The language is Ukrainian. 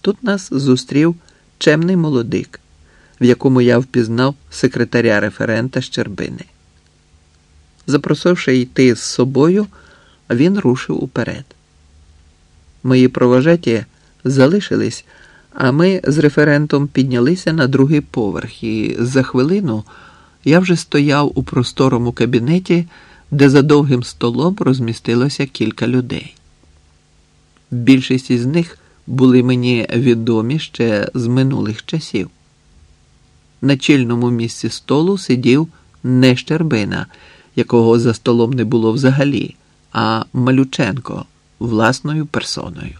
Тут нас зустрів чемний молодик, в якому я впізнав секретаря референта Щербини. Запросивши йти з собою, він рушив уперед. Мої провожаті залишились, а ми з референтом піднялися на другий поверх, і за хвилину я вже стояв у просторому кабінеті, де за довгим столом розмістилося кілька людей. Більшість із них були мені відомі ще з минулих часів. На чільному місці столу сидів не Щербина, якого за столом не було взагалі, а Малюченко власною персоною.